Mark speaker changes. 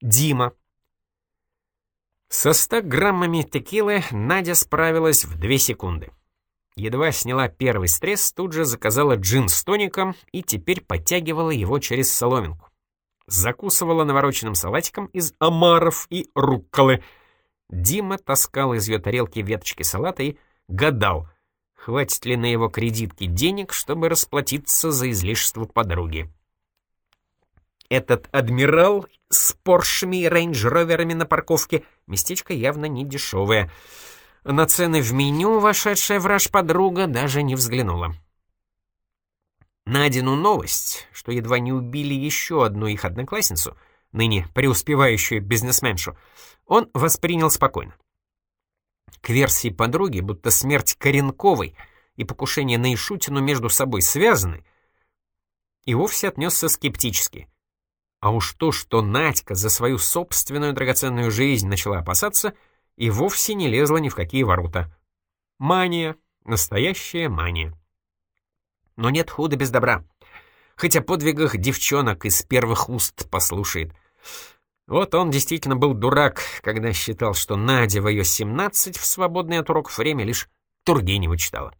Speaker 1: Дима. Со 100 граммами текилы Надя справилась в 2 секунды. Едва сняла первый стресс, тут же заказала джин с тоником и теперь подтягивала его через соломинку. Закусывала навороченным салатиком из омаров и рукколы. Дима таскал из ее тарелки веточки салата и гадал, хватит ли на его кредитки денег, чтобы расплатиться за излишество подруги. Этот адмирал с поршами и рейндж-роверами на парковке местечко явно не дешевое — на цены в меню вошедшая враж подруга даже не взглянула. Надину новость, что едва не убили еще одну их одноклассницу, ныне преуспевающую бизнесменшу, он воспринял спокойно. К версии подруги, будто смерть Коренковой и покушение на Ишутину между собой связаны, и вовсе отнесся скептически. А уж то, что Надька за свою собственную драгоценную жизнь начала опасаться — и вовсе не лезла ни в какие ворота. Мания, настоящая мания. Но нет худа без добра. Хоть о подвигах девчонок из первых уст послушает. Вот он действительно был дурак, когда считал, что Надя в ее 17 в свободное от уроков время лишь Тургенева читала.